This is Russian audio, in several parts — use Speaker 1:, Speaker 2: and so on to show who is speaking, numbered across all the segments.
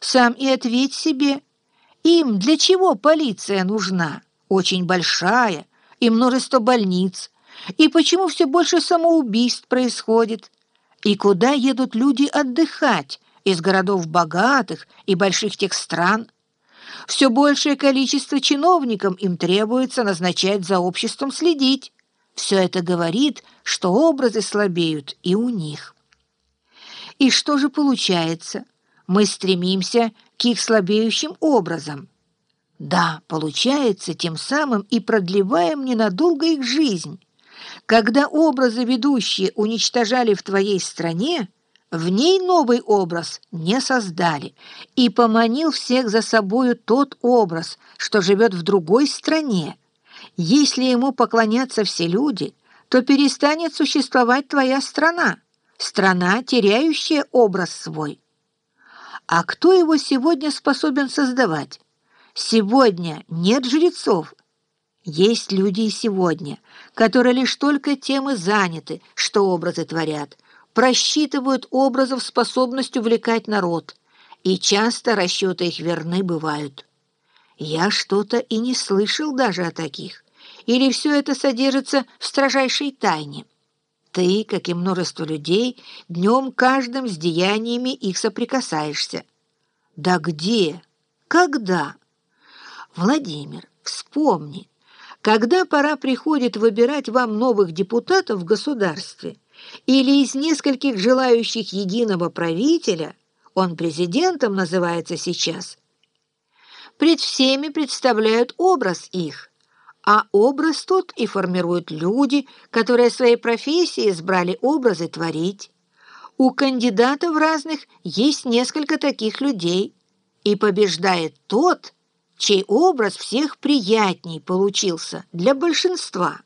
Speaker 1: Сам и ответь себе. Им для чего полиция нужна? Очень большая, и множество больниц. И почему все больше самоубийств происходит? И куда едут люди отдыхать из городов богатых и больших тех стран? Все большее количество чиновникам им требуется назначать за обществом следить. Все это говорит, что образы слабеют и у них. И что же получается? Мы стремимся к их слабеющим образам. Да, получается, тем самым и продлеваем ненадолго их жизнь. Когда образы ведущие уничтожали в твоей стране, в ней новый образ не создали, и поманил всех за собою тот образ, что живет в другой стране. Если ему поклонятся все люди, то перестанет существовать твоя страна, страна, теряющая образ свой. А кто его сегодня способен создавать? Сегодня нет жрецов. Есть люди и сегодня, которые лишь только тем и заняты, что образы творят, просчитывают образов способность увлекать народ, и часто расчеты их верны бывают. Я что-то и не слышал даже о таких. Или все это содержится в строжайшей тайне? Ты, как и множество людей, днем каждым с деяниями их соприкасаешься. Да где? Когда? Владимир, вспомни, когда пора приходит выбирать вам новых депутатов в государстве или из нескольких желающих единого правителя, он президентом называется сейчас, пред всеми представляют образ их, а образ тот и формируют люди, которые своей профессии избрали образы творить. У кандидатов разных есть несколько таких людей, и побеждает тот, чей образ всех приятней получился для большинства.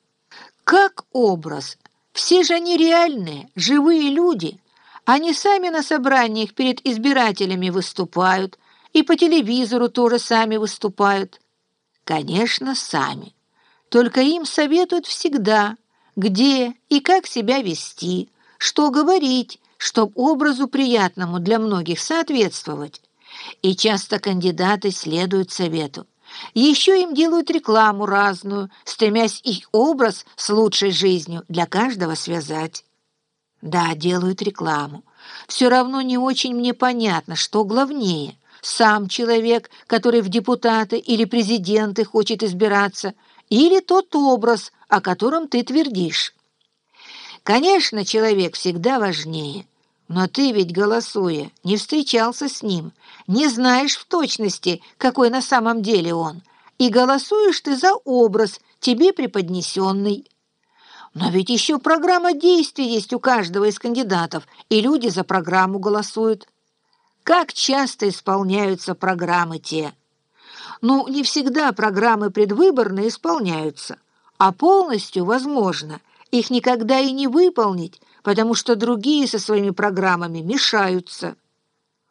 Speaker 1: Как образ? Все же они реальные, живые люди. Они сами на собраниях перед избирателями выступают, и по телевизору тоже сами выступают. Конечно, сами. Только им советуют всегда, где и как себя вести, что говорить, чтоб образу приятному для многих соответствовать. И часто кандидаты следуют совету. Еще им делают рекламу разную, стремясь их образ с лучшей жизнью для каждого связать. Да, делают рекламу. Все равно не очень мне понятно, что главнее. Сам человек, который в депутаты или президенты хочет избираться, или тот образ, о котором ты твердишь. Конечно, человек всегда важнее – но ты ведь, голосуя, не встречался с ним, не знаешь в точности, какой на самом деле он, и голосуешь ты за образ, тебе преподнесенный. Но ведь еще программа действий есть у каждого из кандидатов, и люди за программу голосуют. Как часто исполняются программы те? Ну, не всегда программы предвыборные исполняются, а полностью возможно их никогда и не выполнить, потому что другие со своими программами мешаются.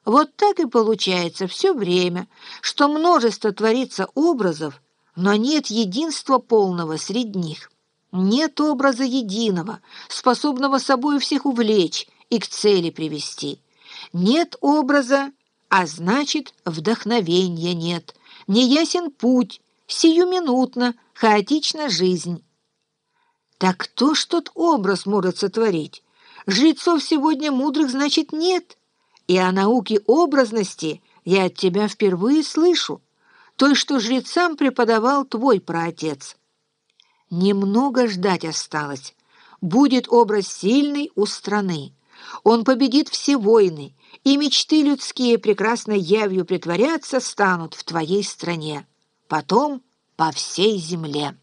Speaker 1: Вот так и получается все время, что множество творится образов, но нет единства полного среди них. Нет образа единого, способного собой всех увлечь и к цели привести. Нет образа, а значит, вдохновения нет. Неясен путь, сиюминутно, хаотична жизнь. Так кто ж тот образ может сотворить? Жрецов сегодня мудрых, значит, нет. И о науке образности я от тебя впервые слышу. Той, что жрецам преподавал твой праотец. Немного ждать осталось. Будет образ сильный у страны. Он победит все войны, и мечты людские прекрасной явью притворяться станут в твоей стране. Потом по всей земле.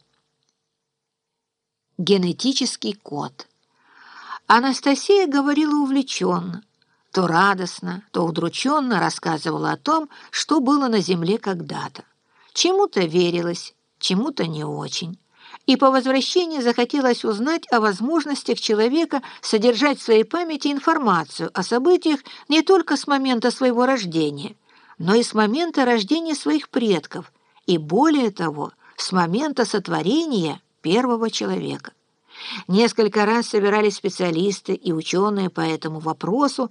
Speaker 1: Генетический код. Анастасия говорила увлеченно, то радостно, то удрученно рассказывала о том, что было на земле когда-то. Чему-то верилось, чему-то не очень. И по возвращении захотелось узнать о возможностях человека содержать в своей памяти информацию о событиях не только с момента своего рождения, но и с момента рождения своих предков, и более того, с момента сотворения первого человека. Несколько раз собирались специалисты и ученые по этому вопросу,